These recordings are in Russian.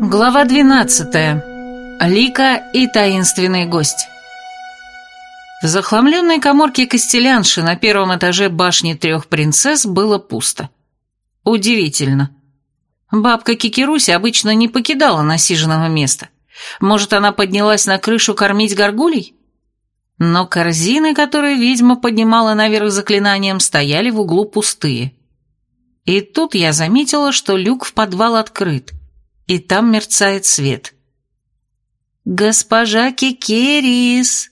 Глава 12. Лика и таинственный гость. В захламленной коморке Костелянши на первом этаже башни трех принцесс было пусто. Удивительно. Бабка Кикируся обычно не покидала насиженного места. Может, она поднялась на крышу кормить горгулей? Но корзины, которые ведьма поднимала наверх заклинанием, стояли в углу пустые. И тут я заметила, что люк в подвал открыт – и там мерцает свет. «Госпожа Кикерис!»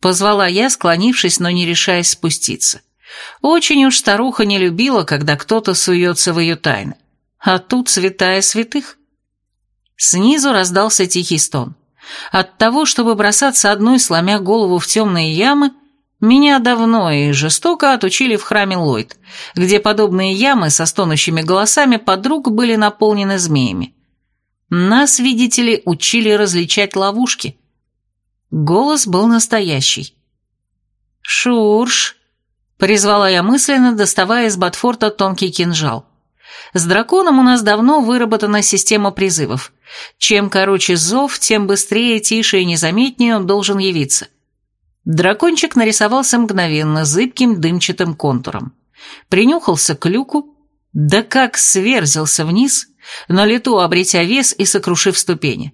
Позвала я, склонившись, но не решаясь спуститься. Очень уж старуха не любила, когда кто-то суется в ее тайны. А тут святая святых. Снизу раздался тихий стон. От того, чтобы бросаться одной, сломя голову в темные ямы, меня давно и жестоко отучили в храме Ллойд, где подобные ямы со стонущими голосами подруг были наполнены змеями. Нас, видите ли, учили различать ловушки. Голос был настоящий. «Шурш!» — призвала я мысленно, доставая из Батфорта тонкий кинжал. С драконом у нас давно выработана система призывов. Чем короче зов, тем быстрее, тише и незаметнее он должен явиться. Дракончик нарисовался мгновенно, зыбким дымчатым контуром. Принюхался к люку, да как сверзился вниз, на лету обретя вес и сокрушив ступени.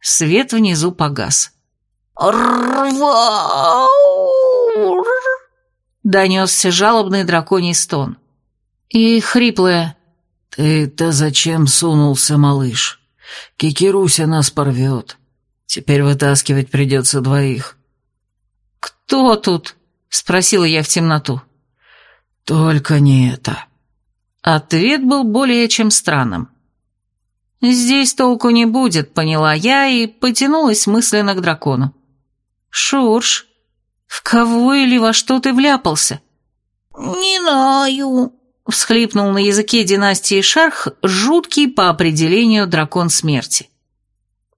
Свет внизу погас. Донесся жалобный драконий стон. И хриплое «Ты-то зачем сунулся, малыш? Кикируся нас порвет. Теперь вытаскивать придется двоих». «Кто тут?» — спросила я в темноту. «Только не это». Ответ был более чем странным. «Здесь толку не будет», — поняла я и потянулась мысленно к дракону. «Шурш, в кого или во что ты вляпался?» «Не знаю», — всхлипнул на языке династии Шарх жуткий по определению дракон смерти.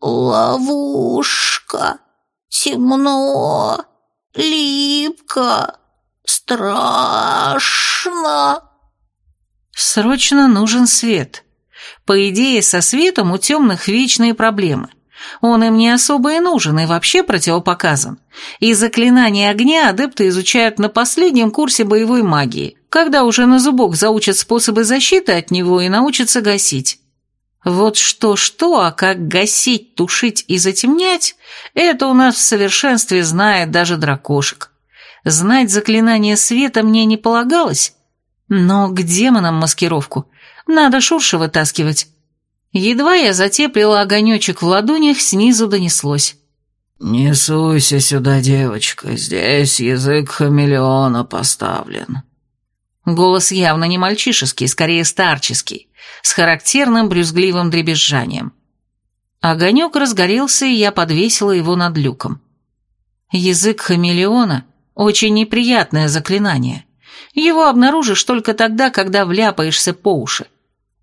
«Ловушка, темно, липко, страшно». «Срочно нужен свет». По идее, со светом у темных вечные проблемы. Он им не особо и нужен, и вообще противопоказан. И заклинания огня адепты изучают на последнем курсе боевой магии, когда уже на зубок заучат способы защиты от него и научатся гасить. Вот что-что, а как гасить, тушить и затемнять, это у нас в совершенстве знает даже дракошек. Знать заклинание света мне не полагалось, но к демонам маскировку надо Шурша вытаскивать. Едва я затеплила огонечек в ладонях, снизу донеслось. «Не суйся сюда, девочка, здесь язык хамелеона поставлен». Голос явно не мальчишеский, скорее старческий, с характерным брюзгливым дребезжанием. Огонек разгорелся, и я подвесила его над люком. Язык хамелеона — очень неприятное заклинание. Его обнаружишь только тогда, когда вляпаешься по уши.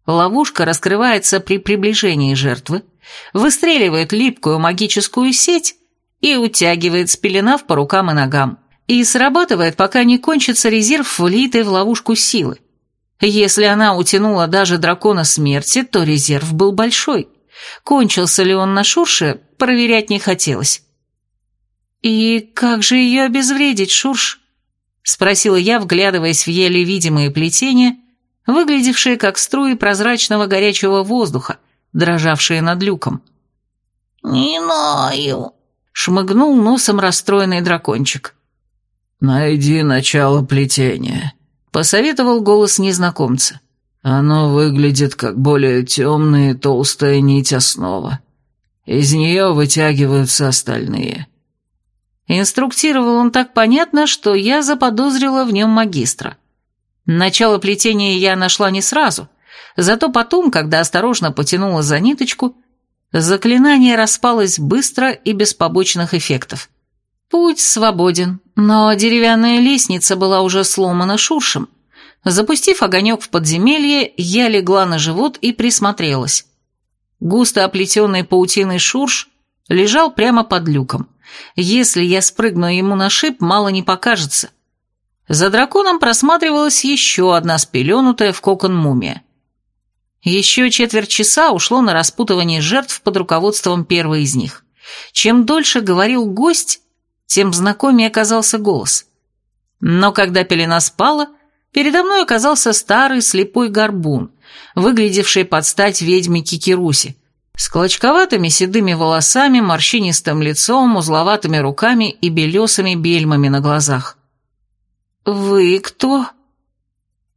Ловушка раскрывается при приближении жертвы, выстреливает липкую магическую сеть и утягивает, спеленав по рукам и ногам. И срабатывает, пока не кончится резерв, влитый в ловушку силы. Если она утянула даже дракона смерти, то резерв был большой. Кончился ли он на Шурше, проверять не хотелось. «И как же ее обезвредить, Шурш?» — спросила я, вглядываясь в еле видимые плетения — выглядевшие как струи прозрачного горячего воздуха, дрожавшие над люком. «Не знаю», — шмыгнул носом расстроенный дракончик. «Найди начало плетения», — посоветовал голос незнакомца. «Оно выглядит как более темная и толстая нить основа. Из нее вытягиваются остальные». Инструктировал он так понятно, что я заподозрила в нем магистра. Начало плетения я нашла не сразу, зато потом, когда осторожно потянула за ниточку, заклинание распалось быстро и без побочных эффектов. Путь свободен, но деревянная лестница была уже сломана шуршем. Запустив огонек в подземелье, я легла на живот и присмотрелась. Густо оплетенный паутиной шурш лежал прямо под люком. Если я спрыгну ему на шип, мало не покажется. За драконом просматривалась еще одна спеленутая в кокон мумия. Еще четверть часа ушло на распутывание жертв под руководством первой из них. Чем дольше говорил гость, тем знакомее оказался голос. Но когда пелена спала, передо мной оказался старый слепой горбун, выглядевший под стать ведьме Кикируси, с клочковатыми седыми волосами, морщинистым лицом, узловатыми руками и белесыми бельмами на глазах. «Вы кто?»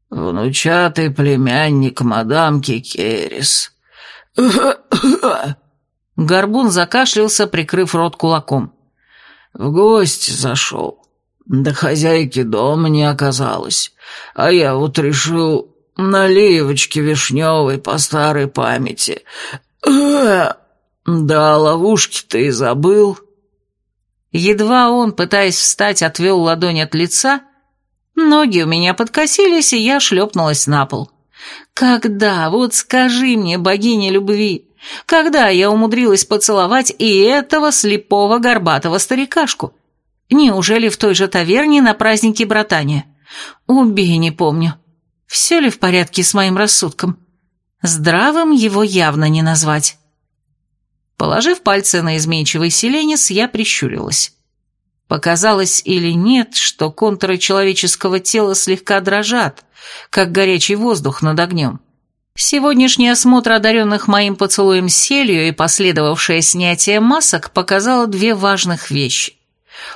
«Внучатый племянник мадам Кикерис». Горбун закашлялся, прикрыв рот кулаком. В гости зашел. Да хозяйки дома не оказалось. А я вот решил наливочки вишневой по старой памяти. Да, ловушки ты и забыл. Едва он, пытаясь встать, отвел ладонь от лица, ноги у меня подкосились, и я шлепнулась на пол. Когда, вот скажи мне, богиня любви, когда я умудрилась поцеловать и этого слепого горбатого старикашку? Неужели в той же таверне на празднике братания? Убей, не помню. Все ли в порядке с моим рассудком? Здравым его явно не назвать. Положив пальцы на изменчивый селенис, я прищурилась. Показалось или нет, что контуры человеческого тела слегка дрожат, как горячий воздух над огнем. Сегодняшний осмотр одаренных моим поцелуем селью и последовавшее снятие масок показало две важных вещи.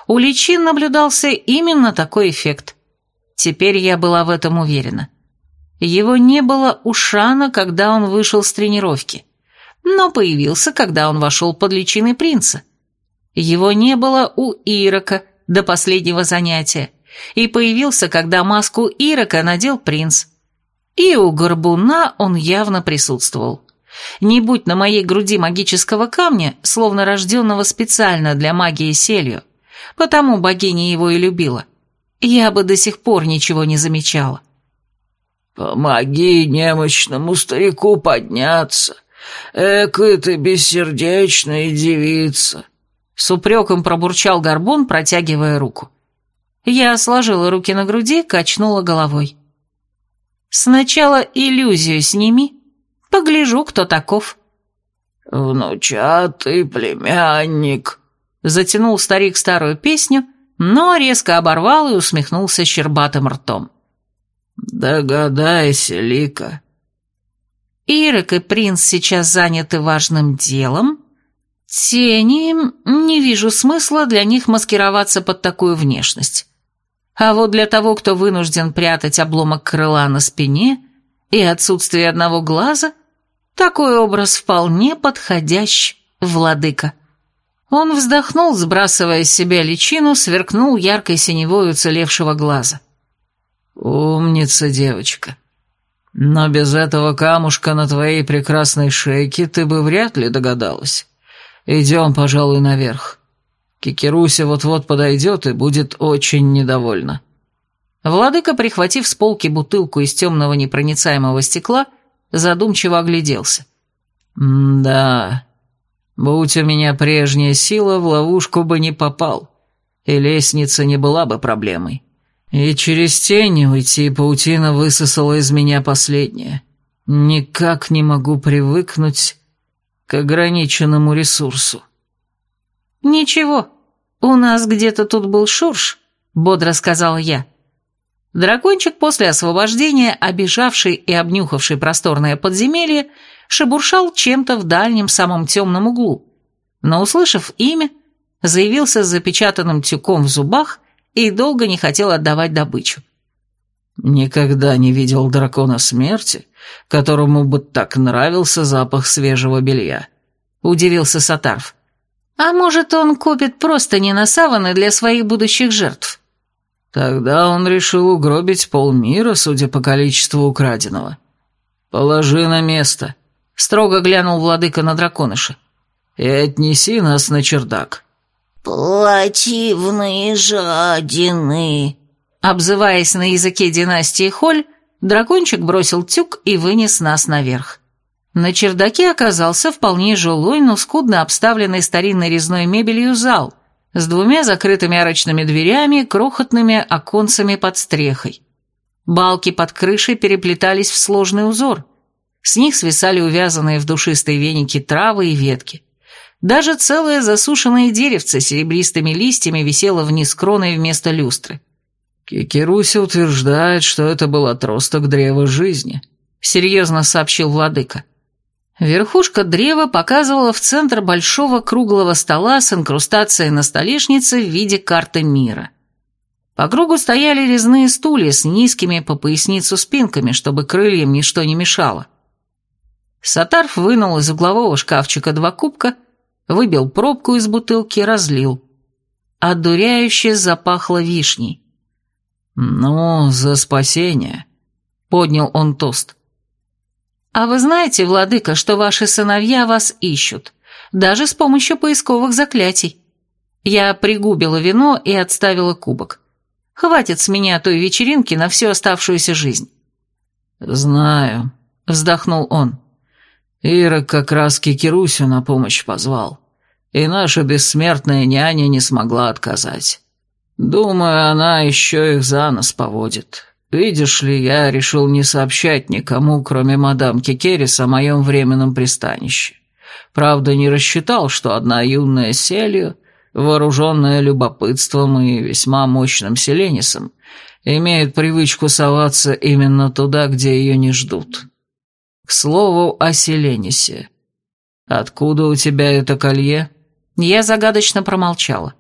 У личин наблюдался именно такой эффект. Теперь я была в этом уверена. Его не было у Шана, когда он вышел с тренировки, но появился, когда он вошел под личиной принца. Его не было у Ирока до последнего занятия, и появился, когда маску Ирока надел принц – и у горбуна он явно присутствовал. Не будь на моей груди магического камня, словно рожденного специально для магии селью, потому богиня его и любила, я бы до сих пор ничего не замечала. «Помоги немощному старику подняться. Эк, ты бессердечная девица!» С упреком пробурчал горбун, протягивая руку. Я сложила руки на груди, качнула головой. Сначала иллюзию сними, погляжу, кто таков». «Внучатый племянник», — затянул старик старую песню, но резко оборвал и усмехнулся щербатым ртом. «Догадайся, Лика». Ирок и принц сейчас заняты важным делом. Тени, не вижу смысла для них маскироваться под такую внешность. А вот для того, кто вынужден прятать обломок крыла на спине и отсутствие одного глаза, такой образ вполне подходящ, владыка. Он вздохнул, сбрасывая с себя личину, сверкнул яркой синевой уцелевшего глаза. «Умница, девочка. Но без этого камушка на твоей прекрасной шейке ты бы вряд ли догадалась. Идем, пожалуй, наверх. Кикеруся вот-вот подойдет и будет очень недовольна». Владыка, прихватив с полки бутылку из темного непроницаемого стекла, задумчиво огляделся. «Да, будь у меня прежняя сила, в ловушку бы не попал, и лестница не была бы проблемой. И через тени уйти паутина высосала из меня последнее. Никак не могу привыкнуть к ограниченному ресурсу». «Ничего, у нас где-то тут был шурш», — бодро сказал я. Дракончик после освобождения, обижавший и обнюхавший просторное подземелье, шебуршал чем-то в дальнем самом темном углу, но, услышав имя, заявился с запечатанным тюком в зубах и долго не хотел отдавать добычу. «Никогда не видел дракона смерти, которому бы так нравился запах свежего белья», — удивился Сатарф. А может, он купит просто не на саваны для своих будущих жертв? Тогда он решил угробить полмира, судя по количеству украденного. Положи на место, строго глянул владыка на драконыша. И отнеси нас на чердак. «Плативные жадины!» Обзываясь на языке династии Холь, дракончик бросил тюк и вынес нас наверх. На чердаке оказался вполне жилой, но скудно обставленный старинной резной мебелью зал, с двумя закрытыми арочными дверями, крохотными оконцами под стрехой. Балки под крышей переплетались в сложный узор. С них свисали увязанные в душистые веники травы и ветки. Даже целое засушенное деревце с серебристыми листьями висело вниз кроной вместо люстры. «Кикеруси утверждает, что это был отросток древа жизни», — серьезно сообщил владыка. Верхушка древа показывала в центр большого круглого стола с инкрустацией на столешнице в виде карты мира. По кругу стояли резные стулья с низкими по поясницу спинками, чтобы крыльям ничто не мешало. Сатарф вынул из углового шкафчика два кубка, выбил пробку из бутылки, разлил. Одуряюще запахло вишней. «Ну, за спасение», — поднял он тост. «А вы знаете, владыка, что ваши сыновья вас ищут, даже с помощью поисковых заклятий?» Я пригубила вино и отставила кубок. «Хватит с меня той вечеринки на всю оставшуюся жизнь». «Знаю», — вздохнул он. «Ирок как раз Кикерусю на помощь позвал, и наша бессмертная няня не смогла отказать». Думаю, она еще их за нос поводит. Видишь ли, я решил не сообщать никому, кроме мадам Кикерис, о моем временном пристанище. Правда, не рассчитал, что одна юная селью, вооруженная любопытством и весьма мощным селенисом, имеет привычку соваться именно туда, где ее не ждут. К слову о селенисе. Откуда у тебя это колье? Я загадочно промолчала.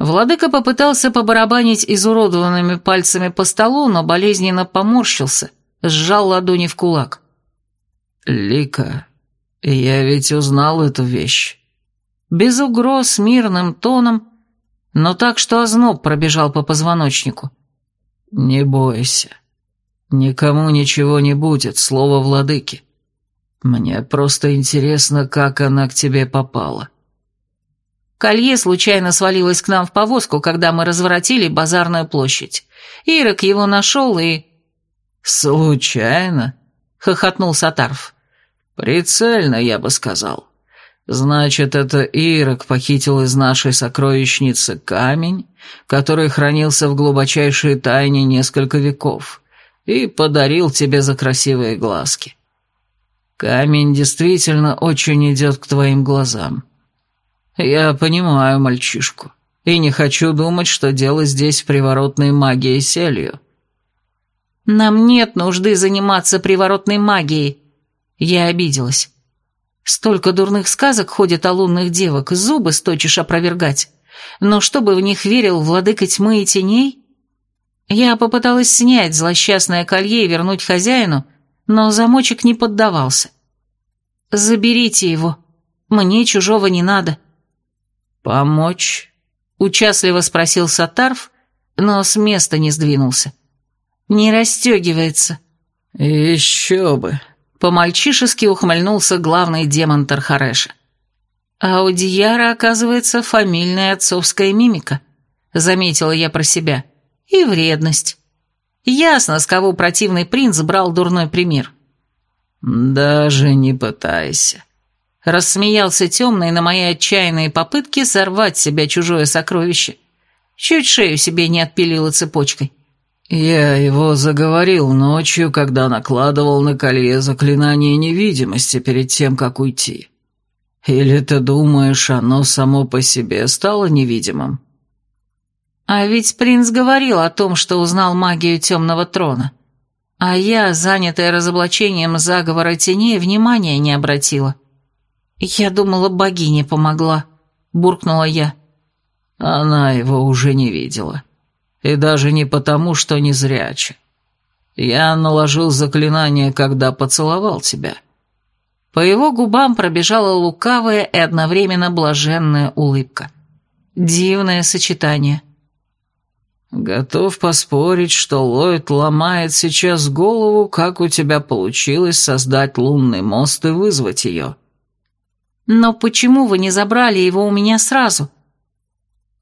Владыка попытался побарабанить изуродованными пальцами по столу, но болезненно поморщился, сжал ладони в кулак. «Лика, я ведь узнал эту вещь». Без угроз, мирным тоном, но так, что озноб пробежал по позвоночнику. «Не бойся. Никому ничего не будет, слово владыки. Мне просто интересно, как она к тебе попала». Колье случайно свалилось к нам в повозку, когда мы разворотили базарную площадь. Ирок его нашел и...» «Случайно?» — хохотнул Сатарф. «Прицельно, я бы сказал. Значит, это Ирок похитил из нашей сокровищницы камень, который хранился в глубочайшей тайне несколько веков, и подарил тебе за красивые глазки. Камень действительно очень идет к твоим глазам». «Я понимаю мальчишку, и не хочу думать, что дело здесь приворотной магии селью». «Нам нет нужды заниматься приворотной магией», — я обиделась. «Столько дурных сказок ходит о лунных девок, зубы сточишь опровергать. Но чтобы в них верил владыка тьмы и теней...» Я попыталась снять злосчастное колье и вернуть хозяину, но замочек не поддавался. «Заберите его. Мне чужого не надо». «Помочь?» — участливо спросил Сатарф, но с места не сдвинулся. «Не расстегивается». «Еще бы!» — по-мальчишески ухмыльнулся главный демон Тархареша. «А у Дияра, оказывается, фамильная отцовская мимика», — заметила я про себя. «И вредность. Ясно, с кого противный принц брал дурной пример». «Даже не пытайся», Рассмеялся темный на мои отчаянные попытки сорвать с себя чужое сокровище. Чуть шею себе не отпилила цепочкой. «Я его заговорил ночью, когда накладывал на колье заклинание невидимости перед тем, как уйти. Или ты думаешь, оно само по себе стало невидимым?» А ведь принц говорил о том, что узнал магию темного трона. А я, занятая разоблачением заговора теней, внимания не обратила. «Я думала, богиня помогла», — буркнула я. Она его уже не видела. И даже не потому, что незряча. Я наложил заклинание, когда поцеловал тебя. По его губам пробежала лукавая и одновременно блаженная улыбка. Дивное сочетание. Готов поспорить, что Ллойд ломает сейчас голову, как у тебя получилось создать лунный мост и вызвать ее. «Но почему вы не забрали его у меня сразу?»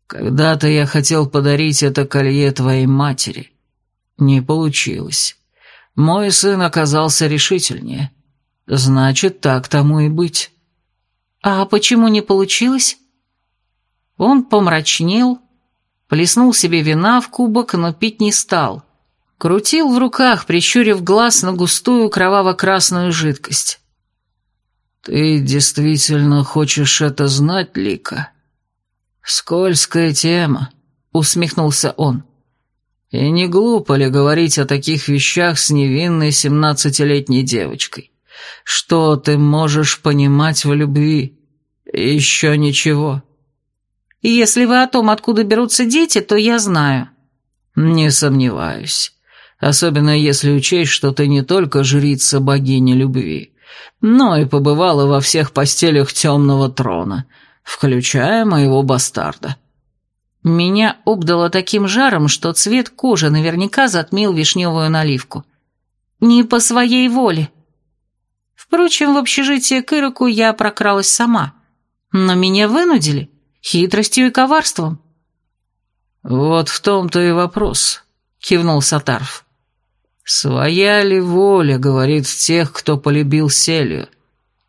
«Когда-то я хотел подарить это колье твоей матери. Не получилось. Мой сын оказался решительнее. Значит, так тому и быть». «А почему не получилось?» Он помрачнел, плеснул себе вина в кубок, но пить не стал. Крутил в руках, прищурив глаз на густую кроваво-красную жидкость. «Ты действительно хочешь это знать, Лика?» «Скользкая тема», — усмехнулся он. «И не глупо ли говорить о таких вещах с невинной семнадцатилетней девочкой? Что ты можешь понимать в любви? Еще ничего». «Если вы о том, откуда берутся дети, то я знаю». «Не сомневаюсь. Особенно если учесть, что ты не только жрица богини любви, но и побывала во всех постелях темного трона, включая моего бастарда». Меня обдало таким жаром, что цвет кожи наверняка затмил вишневую наливку. Не по своей воле. Впрочем, в общежитие к Ироку я прокралась сама. Но меня вынудили хитростью и коварством. «Вот в том-то и вопрос», — кивнул Сатарф. «Своя ли воля, — говорит тех, кто полюбил Селию,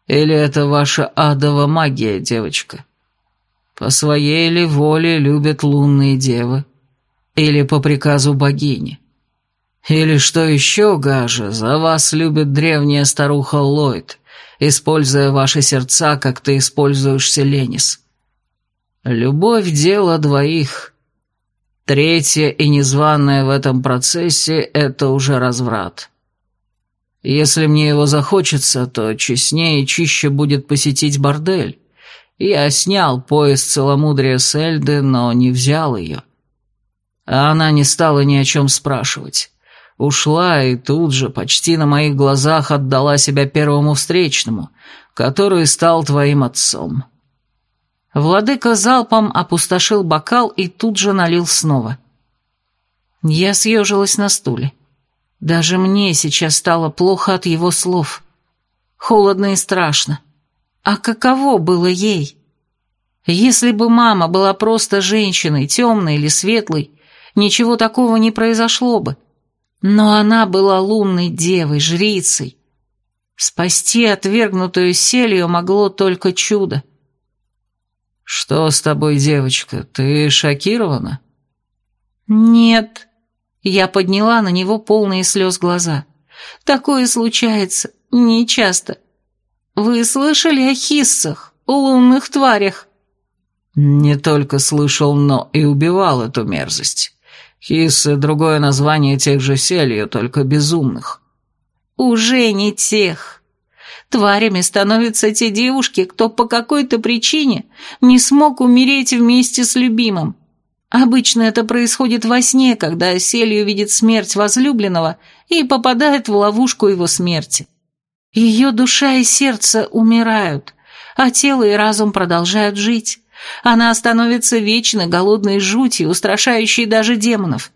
или это ваша адова магия, девочка? По своей ли воле любят лунные девы, или по приказу богини? Или, что еще гаже, за вас любит древняя старуха Ллойд, используя ваши сердца, как ты используешь Селенис? Любовь — дело двоих». Третье и незваное в этом процессе – это уже разврат. Если мне его захочется, то честнее и чище будет посетить бордель. Я снял пояс целомудрия с Эльды, но не взял ее. А она не стала ни о чем спрашивать. Ушла и тут же, почти на моих глазах, отдала себя первому встречному, который стал твоим отцом. Владыка залпом опустошил бокал и тут же налил снова. Я съежилась на стуле. Даже мне сейчас стало плохо от его слов. Холодно и страшно. А каково было ей? Если бы мама была просто женщиной, темной или светлой, ничего такого не произошло бы. Но она была лунной девой, жрицей. Спасти отвергнутую селью могло только чудо. «Что с тобой, девочка? Ты шокирована?» «Нет». Я подняла на него полные слез глаза. «Такое случается нечасто. Вы слышали о хиссах, лунных тварях?» «Не только слышал, но и убивал эту мерзость. Хиссы — другое название тех же селью, только безумных». «Уже не тех. Тварями становятся те девушки, кто по какой-то причине не смог умереть вместе с любимым. Обычно это происходит во сне, когда Селью видит смерть возлюбленного и попадает в ловушку его смерти. Ее душа и сердце умирают, а тело и разум продолжают жить. Она становится вечно голодной жутью, устрашающей даже демонов.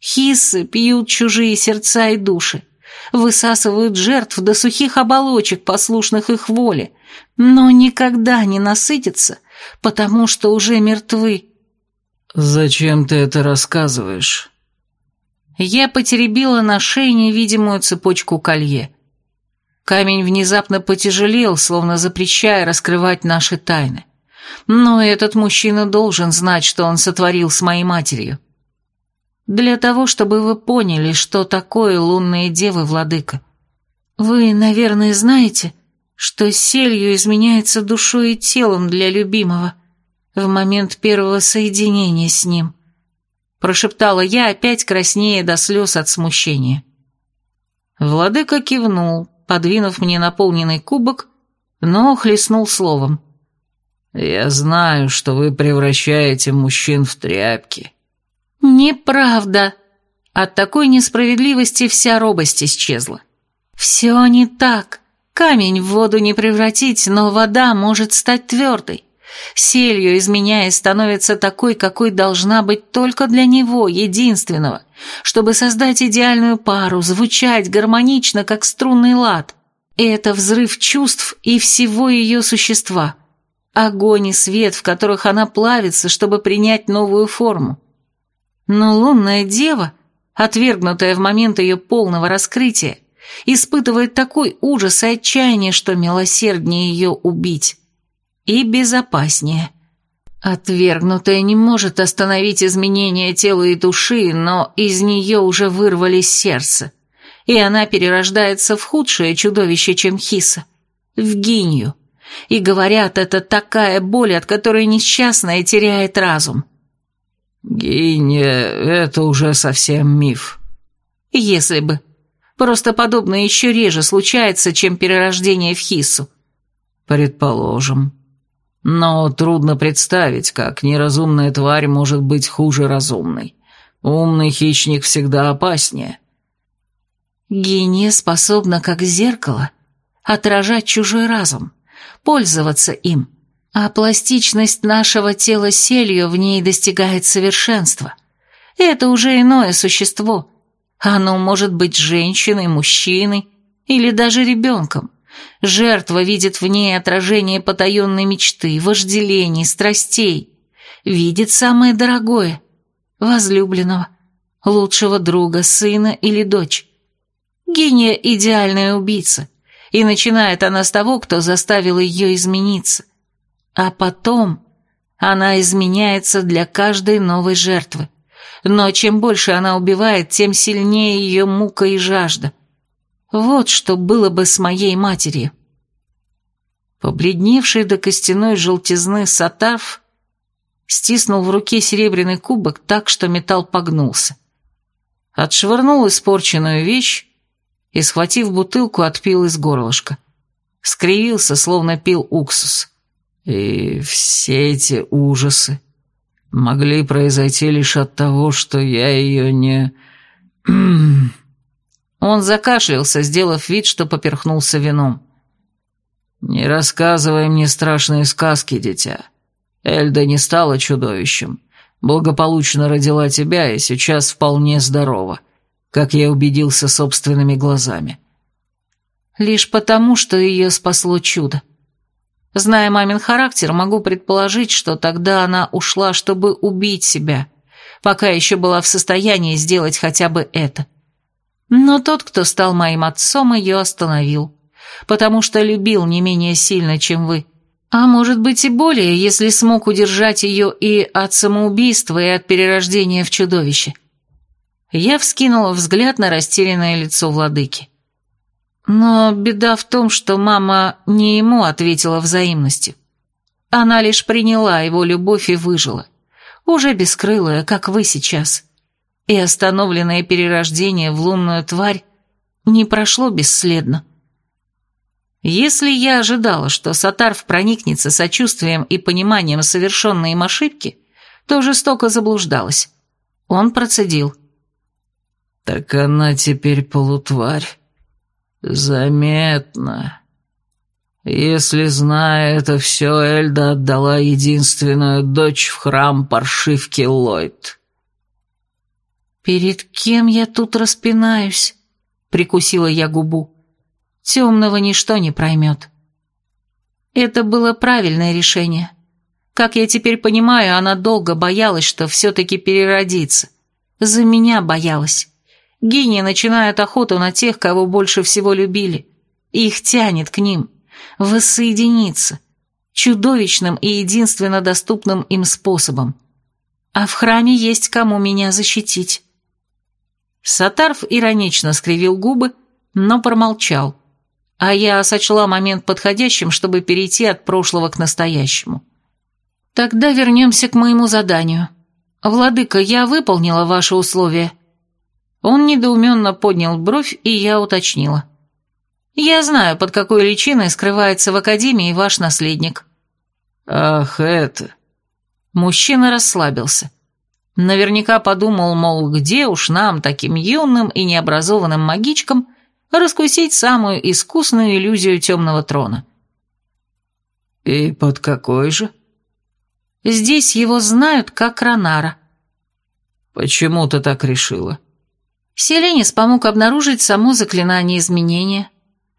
Хиссы пьют чужие сердца и души высасывают жертв до сухих оболочек, послушных их воле, но никогда не насытятся, потому что уже мертвы. «Зачем ты это рассказываешь?» Я потеребила на шее невидимую цепочку колье. Камень внезапно потяжелел, словно запрещая раскрывать наши тайны. Но этот мужчина должен знать, что он сотворил с моей матерью. Для того, чтобы вы поняли, что такое лунные девы, владыка. Вы, наверное, знаете, что селью изменяется душой и телом для любимого в момент первого соединения с ним. Прошептала я, опять краснее до слез от смущения. Владыка кивнул, подвинув мне наполненный кубок, но хлестнул словом. «Я знаю, что вы превращаете мужчин в тряпки, «Неправда!» От такой несправедливости вся робость исчезла. «Все не так. Камень в воду не превратить, но вода может стать твердой. Селью, изменяясь, становится такой, какой должна быть только для него, единственного, чтобы создать идеальную пару, звучать гармонично, как струнный лад. Это взрыв чувств и всего ее существа. Огонь и свет, в которых она плавится, чтобы принять новую форму. Но лунная дева, отвергнутая в момент ее полного раскрытия, испытывает такой ужас и отчаяние, что милосерднее ее убить. И безопаснее. Отвергнутая не может остановить изменения тела и души, но из нее уже вырвались сердце, и она перерождается в худшее чудовище, чем Хиса, в гинью. И говорят, это такая боль, от которой несчастная теряет разум. Гинья — это уже совсем миф. Если бы. Просто подобное еще реже случается, чем перерождение в Хису. Предположим. Но трудно представить, как неразумная тварь может быть хуже разумной. Умный хищник всегда опаснее. Гения способна, как зеркало, отражать чужой разум, пользоваться им, а пластичность нашего тела селью в ней достигает совершенства. Это уже иное существо. Оно может быть женщиной, мужчиной или даже ребенком. Жертва видит в ней отражение потаенной мечты, вожделений, страстей. Видит самое дорогое – возлюбленного, лучшего друга, сына или дочь. Гения – идеальная убийца, и начинает она с того, кто заставил ее измениться. А потом она изменяется для каждой новой жертвы. Но чем больше она убивает, тем сильнее ее мука и жажда – вот что было бы с моей матерью. Побледневший до костяной желтизны Сатарф стиснул в руке серебряный кубок так, что металл погнулся. Отшвырнул испорченную вещь и, схватив бутылку, отпил из горлышка. Скривился, словно пил уксус. И все эти ужасы могли произойти лишь от того, что я ее не... Он закашлялся, сделав вид, что поперхнулся вином. «Не рассказывай мне страшные сказки, дитя. Эльда не стала чудовищем. Благополучно родила тебя и сейчас вполне здорова, как я убедился собственными глазами». «Лишь потому, что ее спасло чудо. Зная мамин характер, могу предположить, что тогда она ушла, чтобы убить себя, пока еще была в состоянии сделать хотя бы это. Но тот, кто стал моим отцом, ее остановил, потому что любил не менее сильно, чем вы. А может быть и более, если смог удержать ее и от самоубийства, и от перерождения в чудовище. Я вскинула взгляд на растерянное лицо владыки. Но беда в том, что мама не ему ответила взаимностью. Она лишь приняла его любовь и выжила. Уже бескрылая, как вы сейчас и остановленное перерождение в лунную тварь не прошло бесследно. Если я ожидала, что Сатарф проникнется сочувствием и пониманием совершенной им ошибки, то жестоко заблуждалась. Он процедил. «Так она теперь полутварь. Заметно. Если, зная это все, Эльда отдала единственную дочь в храм паршивки Ллойд». «Перед кем я тут распинаюсь?» — прикусила я губу. «Темного ничто не проймет». Это было правильное решение. Как я теперь понимаю, она долго боялась, что все-таки переродится. За меня боялась. Гения начинают охоту на тех, кого больше всего любили. Их тянет к ним. Воссоединиться. Чудовищным и единственно доступным им способом. А в храме есть кому меня защитить. Сатарф иронично скривил губы, но промолчал, а я сочла момент подходящим, чтобы перейти от прошлого к настоящему. Тогда вернемся к моему заданию. Владыка, я выполнила ваши условия. Он недоуменно поднял бровь, и я уточнила. Я знаю, под какой личиной скрывается в Академии ваш наследник. Ах, это... Мужчина расслабился. Наверняка подумал, мол, где уж нам, таким юным и необразованным магичкам, раскусить самую искусную иллюзию темного трона. «И под какой же?» «Здесь его знают как Ронара». «Почему ты так решила?» Селенис помог обнаружить само заклинание изменения.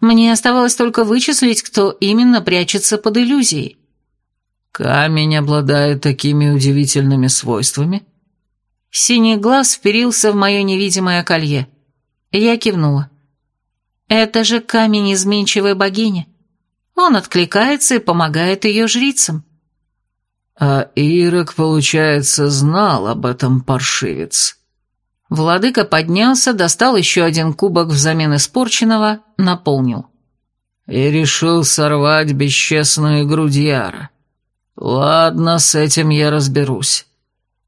Мне оставалось только вычислить, кто именно прячется под иллюзией. «Камень обладает такими удивительными свойствами?» Синий глаз вперился в мое невидимое колье. Я кивнула. «Это же камень изменчивой богини. Он откликается и помогает ее жрицам». А Ирок, получается, знал об этом паршивец. Владыка поднялся, достал еще один кубок взамен испорченного, наполнил. И решил сорвать бесчестную грудьяра. Ладно, с этим я разберусь.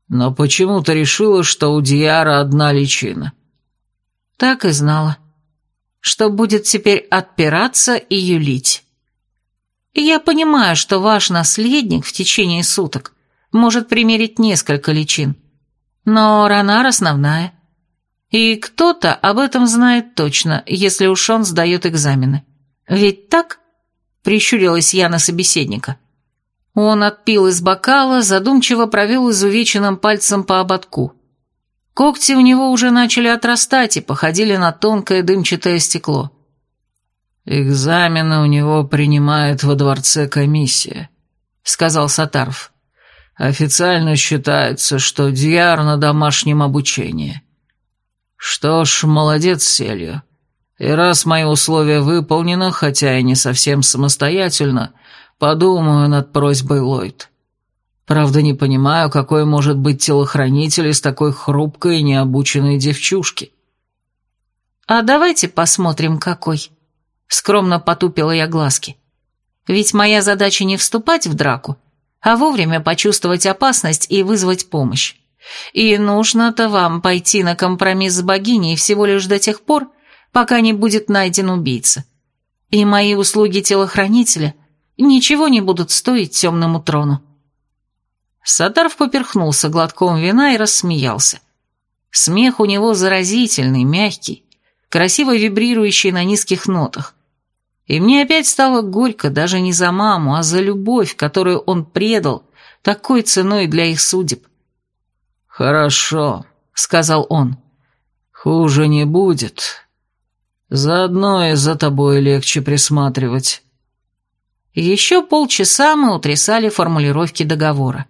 Но почему ты решила, что у Дьяра одна личина? Так и знала. Что будет теперь отпираться и юлить. Я понимаю, что ваш наследник в течение суток может примерить несколько личин. Но Ранар основная. И кто-то об этом знает точно, если уж он сдает экзамены. Ведь так? Прищурилась я на собеседника. Он отпил из бокала, задумчиво провел изувеченным пальцем по ободку. Когти у него уже начали отрастать и походили на тонкое дымчатое стекло. «Экзамены у него принимает во дворце комиссия», — сказал Сатаров. «Официально считается, что Дьяр на домашнем обучении». «Что ж, молодец, Селью. И раз мои условия выполнены, хотя и не совсем самостоятельно, подумаю над просьбой Ллойд. Правда, не понимаю, какой может быть телохранитель из такой хрупкой и необученной девчушки». «А давайте посмотрим, какой», — скромно потупила я глазки. «Ведь моя задача не вступать в драку, а вовремя почувствовать опасность и вызвать помощь. И нужно-то вам пойти на компромисс с богиней всего лишь до тех пор, пока не будет найден убийца. И мои услуги телохранителя ничего не будут стоить темному трону. Сатаров поперхнулся глотком вина и рассмеялся. Смех у него заразительный, мягкий, красиво вибрирующий на низких нотах. И мне опять стало горько даже не за маму, а за любовь, которую он предал такой ценой для их судеб. «Хорошо», — сказал он. «Хуже не будет. Заодно и за тобой легче присматривать». Еще полчаса мы утрясали формулировки договора.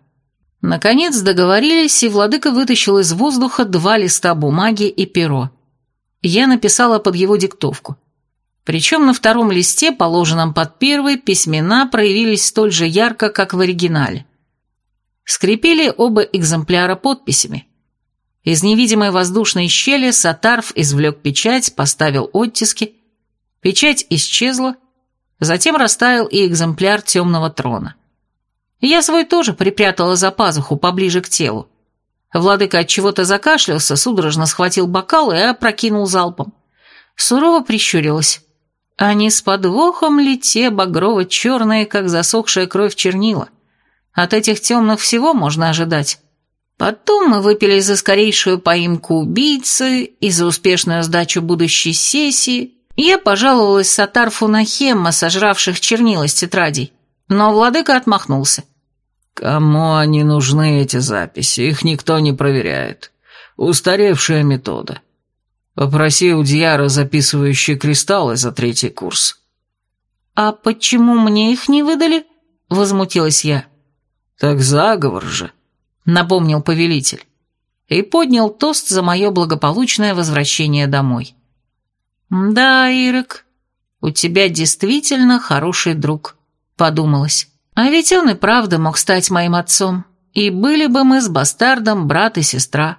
Наконец договорились, и владыка вытащил из воздуха два листа бумаги и перо. Я написала под его диктовку. Причем на втором листе, положенном под первый, письмена проявились столь же ярко, как в оригинале. Скрепили оба экземпляра подписями. Из невидимой воздушной щели Сатарф извлек печать, поставил оттиски. Печать исчезла, затем растаял и экземпляр темного трона. Я свой тоже припрятала за пазуху поближе к телу. Владыка от чего-то закашлялся, судорожно схватил бокал и опрокинул залпом. Сурово прищурилась. Они с подвохом ли те багрово-черные, как засохшая кровь чернила? От этих темных всего можно ожидать. Потом мы выпили за скорейшую поимку убийцы и за успешную сдачу будущей сессии. Я пожаловалась Сатарфу на Хемма, сожравших чернила с тетрадей. Но владыка отмахнулся. «Кому они нужны, эти записи? Их никто не проверяет. Устаревшая метода. Попроси у Дьяра записывающие кристаллы за третий курс». «А почему мне их не выдали?» — возмутилась я. «Так заговор же», — напомнил повелитель. И поднял тост за мое благополучное возвращение домой. «Да, Ирек, у тебя действительно хороший друг», — подумалось. А ведь он и правда мог стать моим отцом. И были бы мы с бастардом брат и сестра.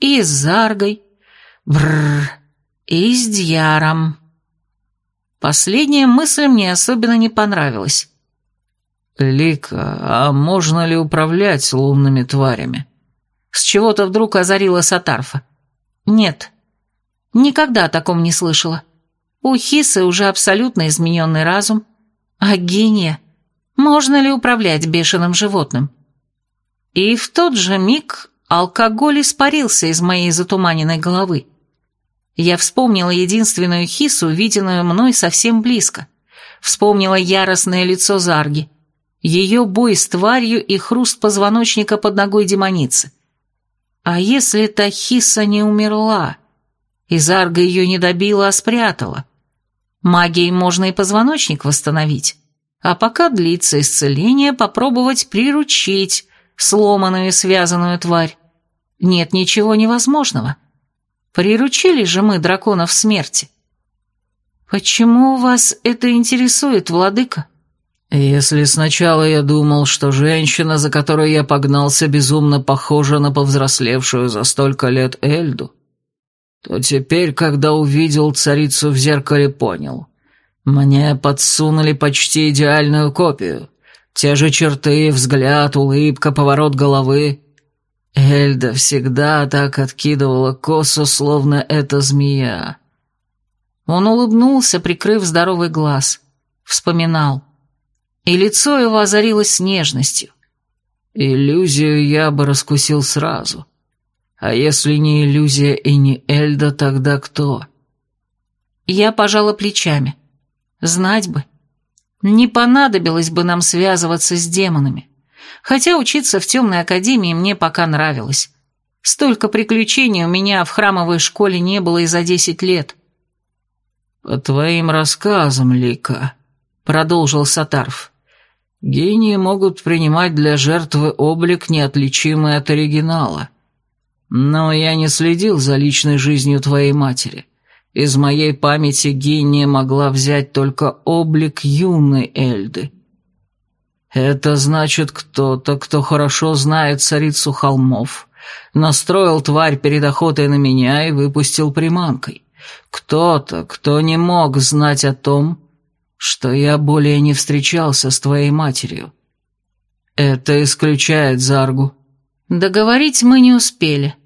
И с Заргой. Бррр. И с Дьяром. Последняя мысль мне особенно не понравилась. «Лика, а можно ли управлять лунными тварями?» С чего-то вдруг озарила Сатарфа. «Нет, никогда о таком не слышала. У Хисы уже абсолютно измененный разум, а гения, можно ли управлять бешеным животным?» И в тот же миг алкоголь испарился из моей затуманенной головы. Я вспомнила единственную Хису, виденную мной совсем близко. Вспомнила яростное лицо Зарги – ее бой с тварью и хруст позвоночника под ногой демоницы. А если Тахиса не умерла? И Зарга ее не добила, а спрятала. Магией можно и позвоночник восстановить. А пока длится исцеление, попробовать приручить сломанную связанную тварь. Нет ничего невозможного. Приручили же мы драконов смерти. Почему вас это интересует, владыка? Если сначала я думал, что женщина, за которой я погнался, безумно похожа на повзрослевшую за столько лет Эльду, то теперь, когда увидел царицу в зеркале, понял. Мне подсунули почти идеальную копию. Те же черты, взгляд, улыбка, поворот головы. Эльда всегда так откидывала косу, словно это змея. Он улыбнулся, прикрыв здоровый глаз. Вспоминал и лицо его озарилось нежностью. «Иллюзию я бы раскусил сразу. А если не иллюзия и не Эльда, тогда кто?» Я пожала плечами. Знать бы. Не понадобилось бы нам связываться с демонами. Хотя учиться в темной академии мне пока нравилось. Столько приключений у меня в храмовой школе не было и за десять лет. «По твоим рассказам, Лика», — продолжил Сатарф, — «гении могут принимать для жертвы облик, неотличимый от оригинала. Но я не следил за личной жизнью твоей матери. Из моей памяти гения могла взять только облик юной Эльды. Это значит кто-то, кто хорошо знает царицу холмов, настроил тварь перед охотой на меня и выпустил приманкой. Кто-то, кто не мог знать о том, что я более не встречался с твоей матерью. Это исключает Заргу. Договорить мы не успели.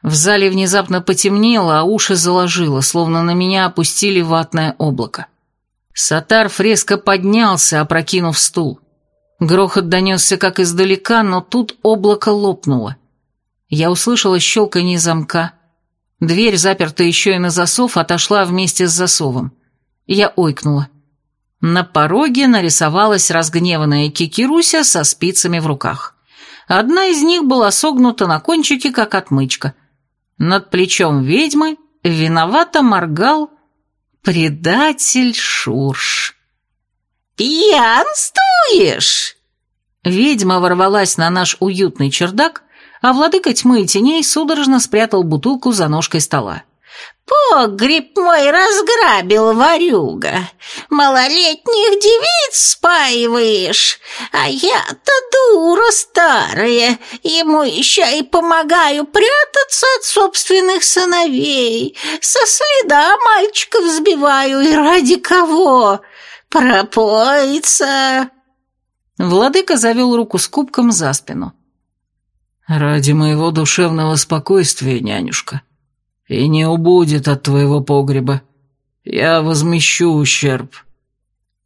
В зале внезапно потемнело, а уши заложило, словно на меня опустили ватное облако. Сатарф резко поднялся, опрокинув стул. Грохот донесся как издалека, но тут облако лопнуло. Я услышала щелканье замка. Дверь, запертая еще и на засов, отошла вместе с засовом. Я ойкнула. На пороге нарисовалась разгневанная Кикируся со спицами в руках. Одна из них была согнута на кончике, как отмычка. Над плечом ведьмы виновато моргал предатель Шурш. «Пьянствуешь?» Ведьма ворвалась на наш уютный чердак, а владыка тьмы и теней судорожно спрятал бутылку за ножкой стола. Погреб мой разграбил ворюга. Малолетних девиц спаиваешь, а я-то дура старая, ему еще и помогаю прятаться от собственных сыновей, со следа мальчиков сбиваю, и ради кого? Пропоится. Владыка завел руку с кубком за спину. «Ради моего душевного спокойствия, нянюшка», и не убудет от твоего погреба. Я возмещу ущерб».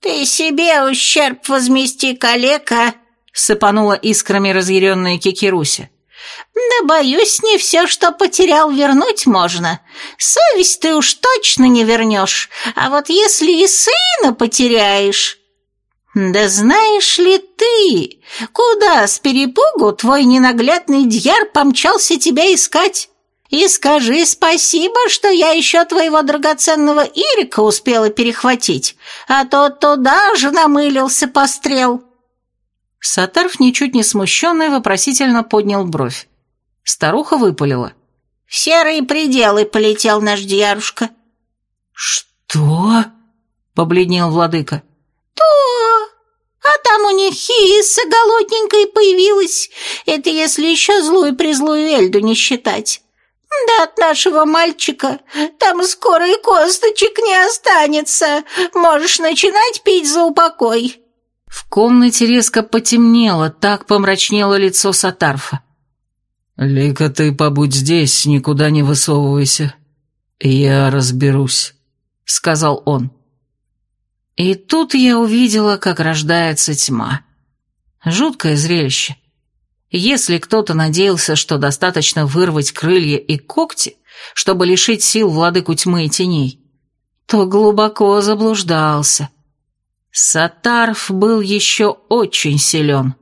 «Ты себе ущерб возмести, калека!» — сыпанула искрами разъяренная Кикируся. «Да, боюсь, не все, что потерял, вернуть можно. Совесть ты уж точно не вернешь, а вот если и сына потеряешь...» «Да знаешь ли ты, куда с перепугу твой ненаглядный дьяр помчался тебя искать?» И скажи спасибо, что я еще твоего драгоценного Ирика успела перехватить, а то туда же намылился пострел». Сатарф, ничуть не смущенный, вопросительно поднял бровь. Старуха выпалила. «В серые пределы полетел наш дьярушка». «Что?» — побледнел владыка. «То! А там у них хиса голодненькая появилась. Это если еще злую-призлую Эльду не считать. «Да от нашего мальчика там скоро и косточек не останется. Можешь начинать пить за упокой». В комнате резко потемнело, так помрачнело лицо Сатарфа. «Лика, ты побудь здесь, никуда не высовывайся. Я разберусь», — сказал он. И тут я увидела, как рождается тьма. Жуткое зрелище. Если кто-то надеялся, что достаточно вырвать крылья и когти, чтобы лишить сил владыку тьмы и теней, то глубоко заблуждался. Сатарф был еще очень силен.